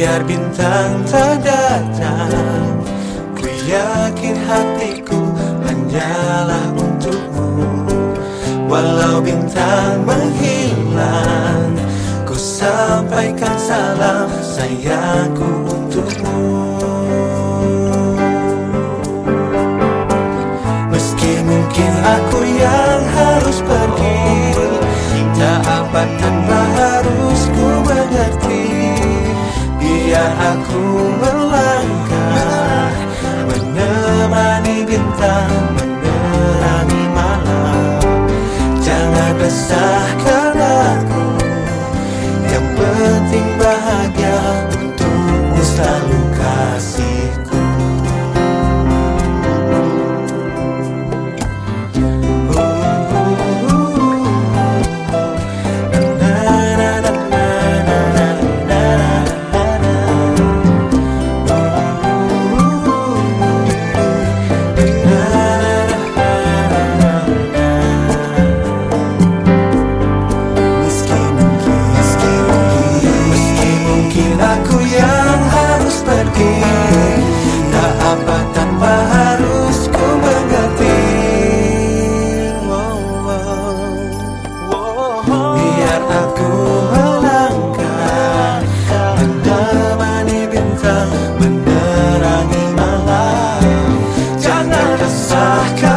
Biar bintang tak datang Ku yakin hatiku hanyalah untukmu. Walau bintang menghilang Ku sampaikan salam sayangku untukmu. Meski mungkin aku yang harus melangkah Menemani bintang Saka